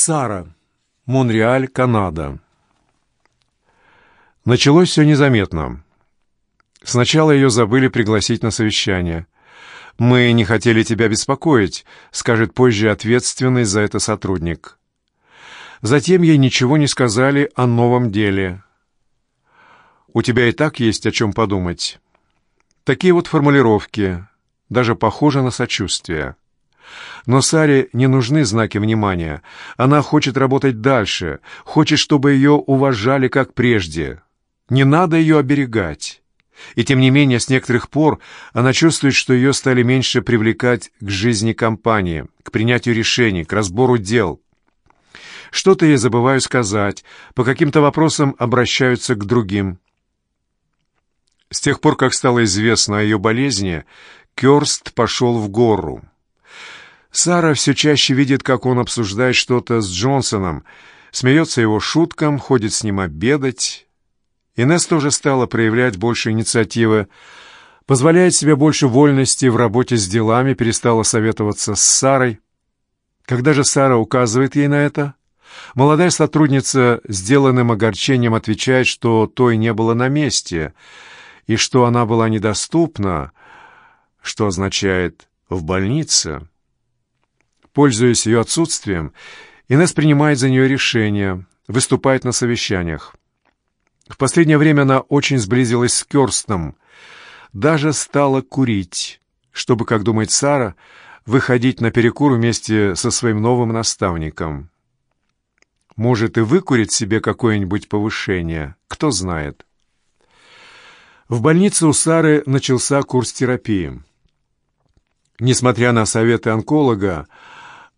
Сара. Монреаль, Канада. Началось все незаметно. Сначала ее забыли пригласить на совещание. «Мы не хотели тебя беспокоить», — скажет позже ответственный за это сотрудник. Затем ей ничего не сказали о новом деле. «У тебя и так есть о чем подумать». Такие вот формулировки, даже похожи на сочувствие. Но Саре не нужны знаки внимания. Она хочет работать дальше, хочет, чтобы ее уважали как прежде. Не надо ее оберегать. И тем не менее, с некоторых пор она чувствует, что ее стали меньше привлекать к жизни компании, к принятию решений, к разбору дел. Что-то ей забываю сказать, по каким-то вопросам обращаются к другим. С тех пор, как стало известно о ее болезни, Кёрст пошел в гору. Сара все чаще видит, как он обсуждает что-то с Джонсоном, смеется его шуткам, ходит с ним обедать. Инесс тоже стала проявлять больше инициативы, позволяет себе больше вольности в работе с делами, перестала советоваться с Сарой. Когда же Сара указывает ей на это, молодая сотрудница сделанным огорчением отвечает, что той не было на месте — и что она была недоступна, что означает «в больнице». Пользуясь ее отсутствием, Инесс принимает за нее решения, выступает на совещаниях. В последнее время она очень сблизилась с Кёрстом, даже стала курить, чтобы, как думает Сара, выходить на перекур вместе со своим новым наставником. Может, и выкурит себе какое-нибудь повышение, кто знает. В больнице у Сары начался курс терапии. Несмотря на советы онколога,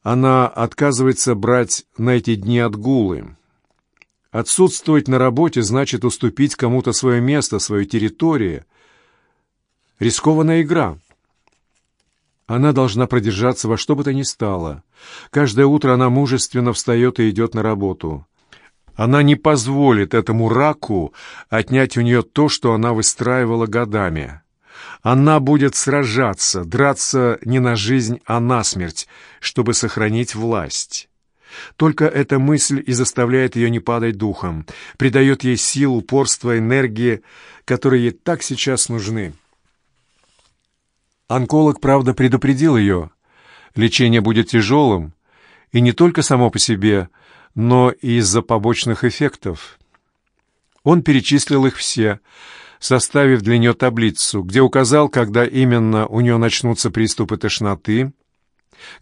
она отказывается брать на эти дни отгулы. Отсутствовать на работе значит уступить кому-то свое место, свою территорию. Рискованная игра. Она должна продержаться во что бы то ни стало. Каждое утро она мужественно встает и идет на работу. Она не позволит этому раку отнять у нее то, что она выстраивала годами. Она будет сражаться, драться не на жизнь, а на смерть, чтобы сохранить власть. Только эта мысль и заставляет ее не падать духом, придает ей сил, упорство, энергии, которые ей так сейчас нужны. Онколог, правда, предупредил ее. Лечение будет тяжелым, и не только само по себе – но и из-за побочных эффектов. Он перечислил их все, составив для нее таблицу, где указал, когда именно у нее начнутся приступы тошноты,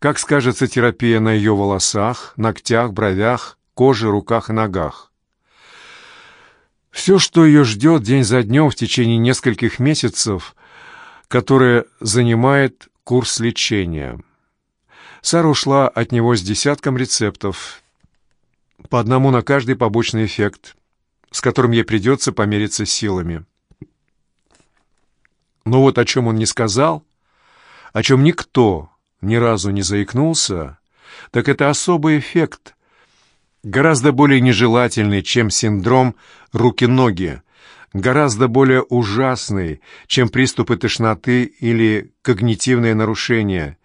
как скажется терапия на ее волосах, ногтях, бровях, коже, руках и ногах. Все, что ее ждет день за днем в течение нескольких месяцев, которое занимает курс лечения. Сара ушла от него с десятком рецептов, по одному на каждый побочный эффект, с которым ей придется помериться силами. Но вот о чем он не сказал, о чем никто ни разу не заикнулся, так это особый эффект, гораздо более нежелательный, чем синдром руки-ноги, гораздо более ужасный, чем приступы тошноты или когнитивные нарушения,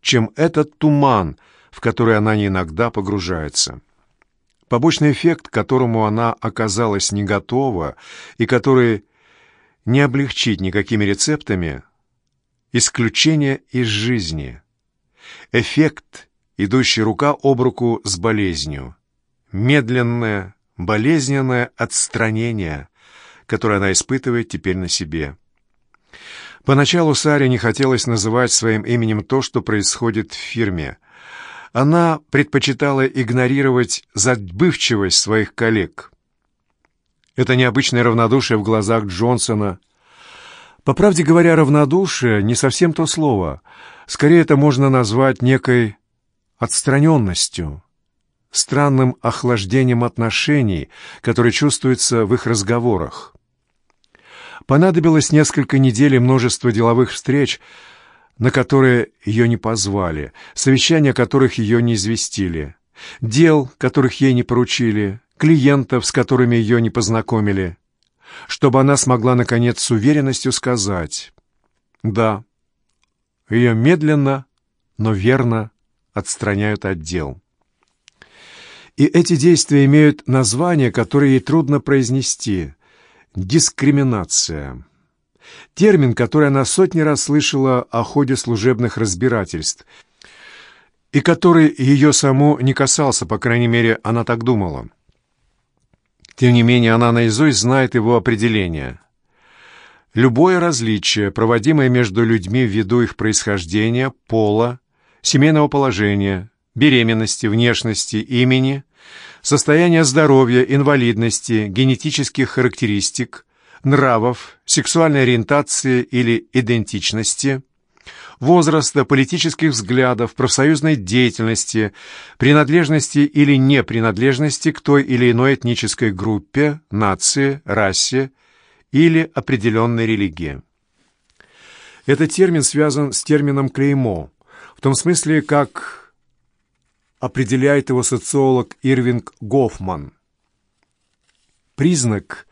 чем этот туман, в который она иногда погружается. Побочный эффект, к которому она оказалась не готова и который не облегчить никакими рецептами, исключение из жизни. Эффект, идущий рука об руку с болезнью. Медленное, болезненное отстранение, которое она испытывает теперь на себе. Поначалу Саре не хотелось называть своим именем то, что происходит в фирме – она предпочитала игнорировать забывчивость своих коллег. Это необычное равнодушие в глазах Джонсона. По правде говоря, равнодушие — не совсем то слово. Скорее, это можно назвать некой отстраненностью, странным охлаждением отношений, которое чувствуется в их разговорах. Понадобилось несколько недель и множество деловых встреч — на которые ее не позвали, совещания которых ее не известили, дел, которых ей не поручили, клиентов, с которыми ее не познакомили, чтобы она смогла, наконец, с уверенностью сказать «Да». Ее медленно, но верно отстраняют от дел. И эти действия имеют название, которое ей трудно произнести – дискриминация. Термин, который она сотни раз слышала о ходе служебных разбирательств, и который ее саму не касался, по крайней мере, она так думала. Тем не менее, она наизусть знает его определение. Любое различие, проводимое между людьми ввиду их происхождения, пола, семейного положения, беременности, внешности, имени, состояния здория, инвалидности, генетических характеристик, нравов, сексуальной ориентации или идентичности, возраста, политических взглядов, профсоюзной деятельности, принадлежности или непринадлежности к той или иной этнической группе, нации, расе или определенной религии. Этот термин связан с термином «клеймо», в том смысле, как определяет его социолог Ирвинг Гофман. Признак,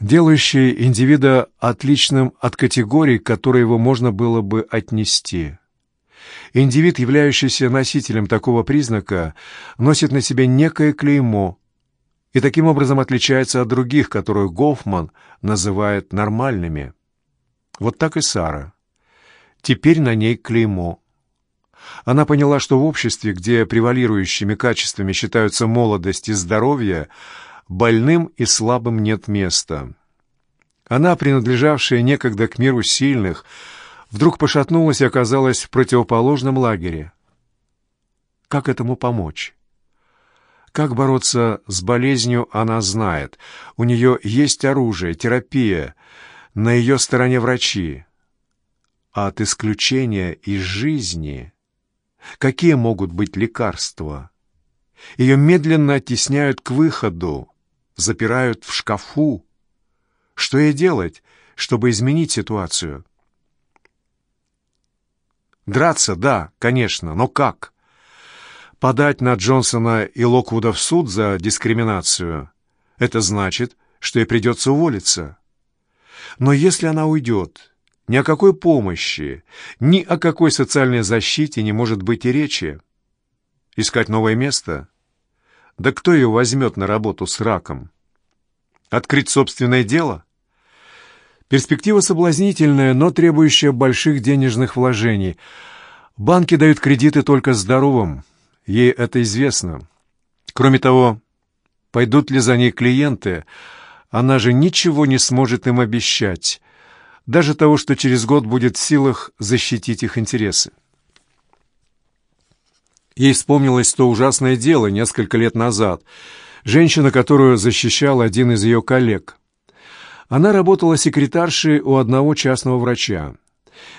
делающий индивида отличным от категорий, к которой его можно было бы отнести. Индивид, являющийся носителем такого признака, носит на себе некое клеймо и таким образом отличается от других, которых Гофман называет нормальными. Вот так и Сара. Теперь на ней клеймо. Она поняла, что в обществе, где превалирующими качествами считаются молодость и здоровье, больным и слабым нет места. Она, принадлежавшая некогда к миру сильных, вдруг пошатнулась и оказалась в противоположном лагере. Как этому помочь? Как бороться с болезнью, она знает. У нее есть оружие, терапия, на ее стороне врачи. А от исключения из жизни какие могут быть лекарства? Ее медленно оттесняют к выходу, запирают в шкафу. Что ей делать, чтобы изменить ситуацию? Драться, да, конечно, но как? Подать на Джонсона и Локвуда в суд за дискриминацию — это значит, что ей придется уволиться. Но если она уйдет, ни о какой помощи, ни о какой социальной защите не может быть и речи. Искать новое место? Да кто ее возьмет на работу с раком? Открыть собственное дело? Перспектива соблазнительная, но требующая больших денежных вложений. Банки дают кредиты только здоровым, Ей это известно. Кроме того, пойдут ли за ней клиенты, она же ничего не сможет им обещать, даже того, что через год будет в силах защитить их интересы. Ей вспомнилось то ужасное дело несколько лет назад, женщина, которую защищал один из ее коллег. Она работала секретаршей у одного частного врача.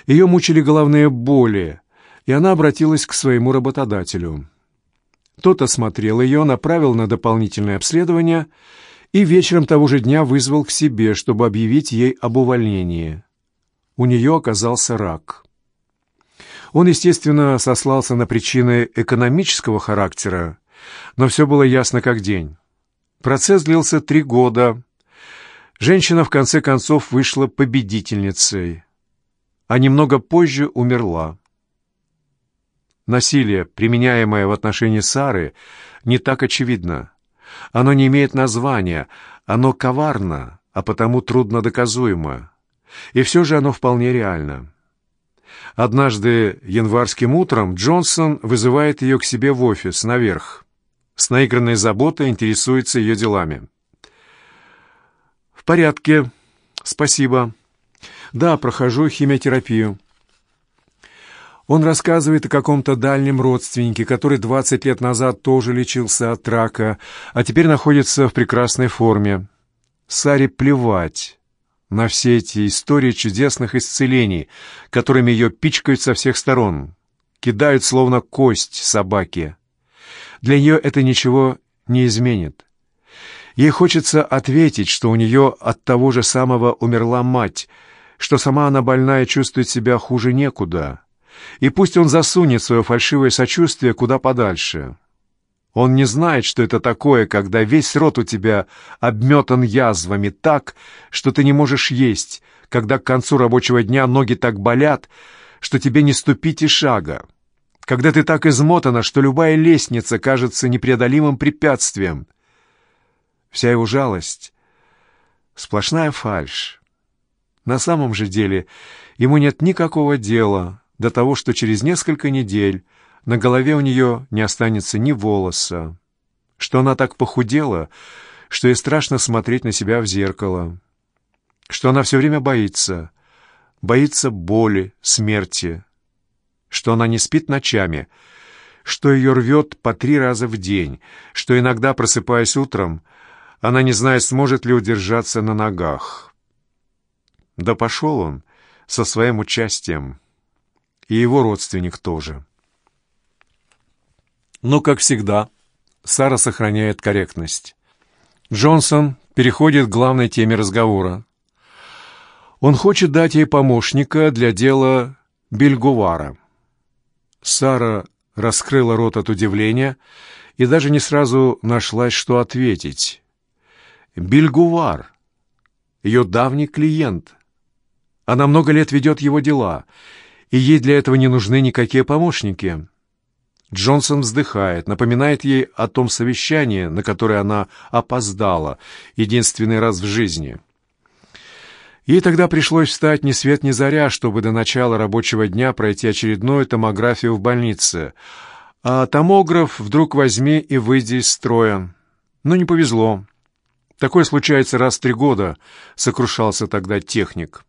Ее мучили головные боли, и она обратилась к своему работодателю. Тот осмотрел ее, направил на дополнительное обследование и вечером того же дня вызвал к себе, чтобы объявить ей об увольнении. У нее оказался рак. Он, естественно, сослался на причины экономического характера, но все было ясно как день. Процесс длился три года. Женщина в конце концов вышла победительницей, а немного позже умерла. Насилие, применяемое в отношении Сары, не так очевидно. Оно не имеет названия, оно коварно, а потому трудно доказуемо. И все же оно вполне реально. Однажды январским утром Джонсон вызывает ее к себе в офис, наверх. С наигранной заботой интересуется ее делами. «В порядке. Спасибо. Да, прохожу химиотерапию. Он рассказывает о каком-то дальнем родственнике, который 20 лет назад тоже лечился от рака, а теперь находится в прекрасной форме. Саре плевать на все эти истории чудесных исцелений, которыми ее пичкают со всех сторон, кидают словно кость собаки. Для нее это ничего не изменит. Ей хочется ответить, что у нее от того же самого умерла мать, что сама она больная чувствует себя хуже некуда и пусть он засунет свое фальшивое сочувствие куда подальше. Он не знает, что это такое, когда весь рот у тебя обметан язвами так, что ты не можешь есть, когда к концу рабочего дня ноги так болят, что тебе не ступить и шага, когда ты так измотана, что любая лестница кажется непреодолимым препятствием. Вся его жалость — сплошная фальшь. На самом же деле ему нет никакого дела до того, что через несколько недель на голове у нее не останется ни волоса, что она так похудела, что ей страшно смотреть на себя в зеркало, что она все время боится, боится боли, смерти, что она не спит ночами, что ее рвет по три раза в день, что иногда, просыпаясь утром, она не знает, сможет ли удержаться на ногах. Да пошел он со своим участием, и его родственник тоже. Но, как всегда, Сара сохраняет корректность. Джонсон переходит к главной теме разговора. Он хочет дать ей помощника для дела Бельгувара. Сара раскрыла рот от удивления и даже не сразу нашлась, что ответить. Бельгувар, ее давний клиент. Она много лет ведет его дела, и ей для этого не нужны никакие помощники. Джонсон вздыхает, напоминает ей о том совещании, на которое она опоздала, единственный раз в жизни. Ей тогда пришлось встать ни свет ни заря, чтобы до начала рабочего дня пройти очередную томографию в больнице. А томограф вдруг возьми и выйди из строя. Но не повезло. Такое случается раз в три года, сокрушался тогда техник.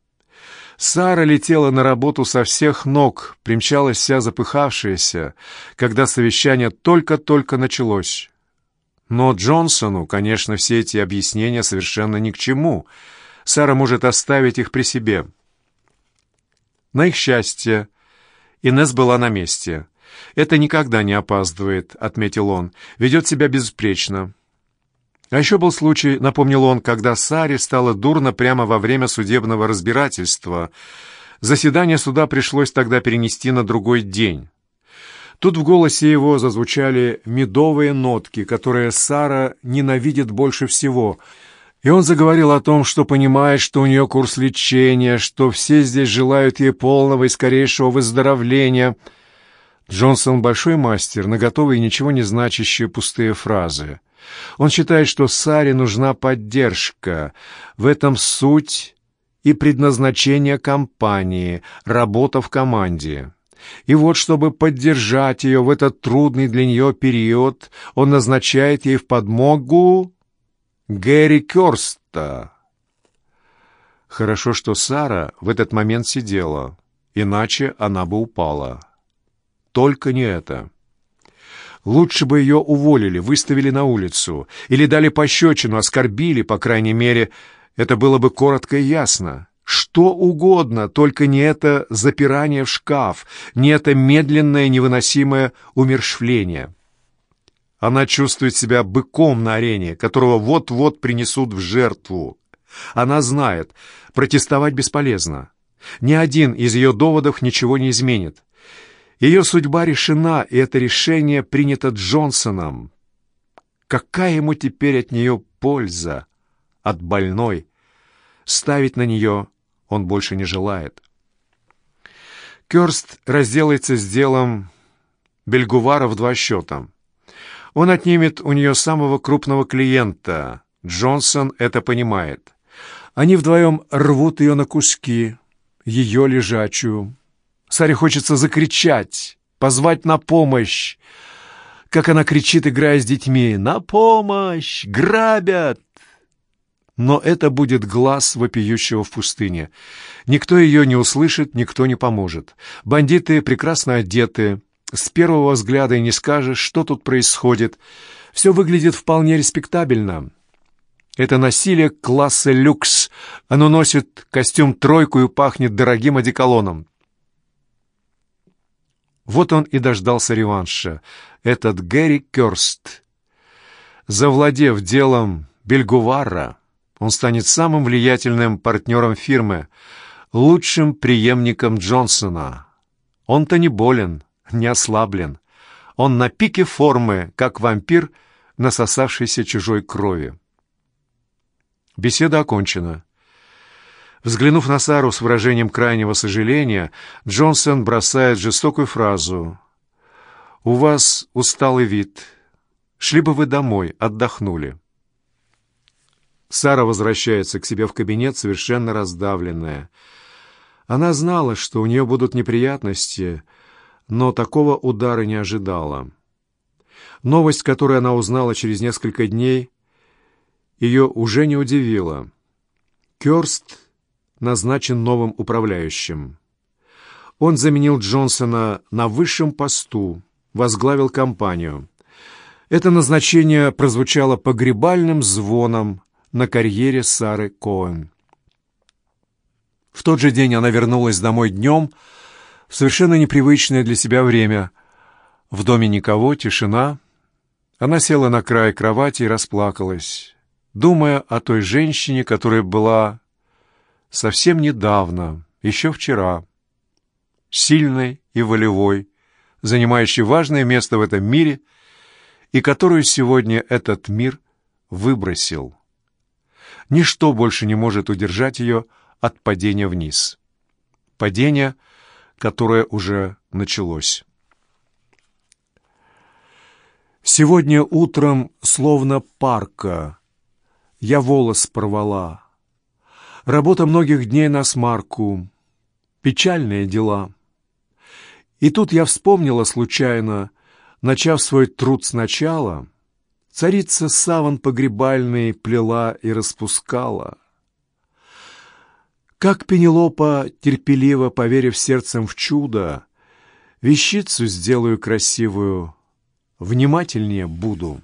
Сара летела на работу со всех ног, примчалась вся запыхавшаяся, когда совещание только-только началось. Но Джонсону, конечно, все эти объяснения совершенно ни к чему. Сара может оставить их при себе. На их счастье, Инесс была на месте. «Это никогда не опаздывает», — отметил он. «Ведет себя безупречно. А еще был случай, напомнил он, когда Саре стало дурно прямо во время судебного разбирательства. Заседание суда пришлось тогда перенести на другой день. Тут в голосе его зазвучали медовые нотки, которые Сара ненавидит больше всего. И он заговорил о том, что понимает, что у нее курс лечения, что все здесь желают ей полного и скорейшего выздоровления. Джонсон большой мастер на готовые ничего не значащие пустые фразы. Он считает, что Саре нужна поддержка. В этом суть и предназначение компании, работа в команде. И вот, чтобы поддержать ее в этот трудный для нее период, он назначает ей в подмогу Гэри Кёрста. Хорошо, что Сара в этот момент сидела, иначе она бы упала. Только не это. Лучше бы ее уволили, выставили на улицу или дали пощечину, оскорбили, по крайней мере. Это было бы коротко и ясно. Что угодно, только не это запирание в шкаф, не это медленное невыносимое умершвление. Она чувствует себя быком на арене, которого вот-вот принесут в жертву. Она знает, протестовать бесполезно. Ни один из ее доводов ничего не изменит. Ее судьба решена, и это решение принято Джонсоном. Какая ему теперь от нее польза? От больной. Ставить на нее он больше не желает. Кёрст разделается с делом Бельгувара в два счета. Он отнимет у нее самого крупного клиента. Джонсон это понимает. Они вдвоем рвут ее на куски, ее лежачую. Саре хочется закричать, позвать на помощь. Как она кричит, играя с детьми. «На помощь! Грабят!» Но это будет глаз вопиющего в пустыне. Никто ее не услышит, никто не поможет. Бандиты прекрасно одеты. С первого взгляда и не скажешь, что тут происходит. Все выглядит вполне респектабельно. Это насилие класса люкс. Оно носит костюм тройку и пахнет дорогим одеколоном. Вот он и дождался реванша. Этот Гэри Кёрст. Завладев делом Бельгувара, он станет самым влиятельным партнером фирмы, лучшим преемником Джонсона. Он-то не болен, не ослаблен. Он на пике формы, как вампир, насосавшийся чужой крови. Беседа окончена. Взглянув на Сару с выражением крайнего сожаления, Джонсон бросает жестокую фразу. «У вас усталый вид. Шли бы вы домой, отдохнули». Сара возвращается к себе в кабинет, совершенно раздавленная. Она знала, что у нее будут неприятности, но такого удара не ожидала. Новость, которую она узнала через несколько дней, ее уже не удивила. Кёрст назначен новым управляющим. Он заменил Джонсона на высшем посту, возглавил компанию. Это назначение прозвучало погребальным звоном на карьере Сары Коэн. В тот же день она вернулась домой днем, в совершенно непривычное для себя время. В доме никого, тишина. Она села на край кровати и расплакалась, думая о той женщине, которая была совсем недавно, еще вчера, сильной и волевой, занимающей важное место в этом мире и которую сегодня этот мир выбросил. Ничто больше не может удержать ее от падения вниз. Падение, которое уже началось. Сегодня утром, словно парка, я волос порвала. Работа многих дней на смарку. Печальные дела. И тут я вспомнила случайно, начав свой труд сначала, царица саван погребальный плела и распускала. Как Пенелопа, терпеливо поверив сердцем в чудо, вещицу сделаю красивую, внимательнее буду».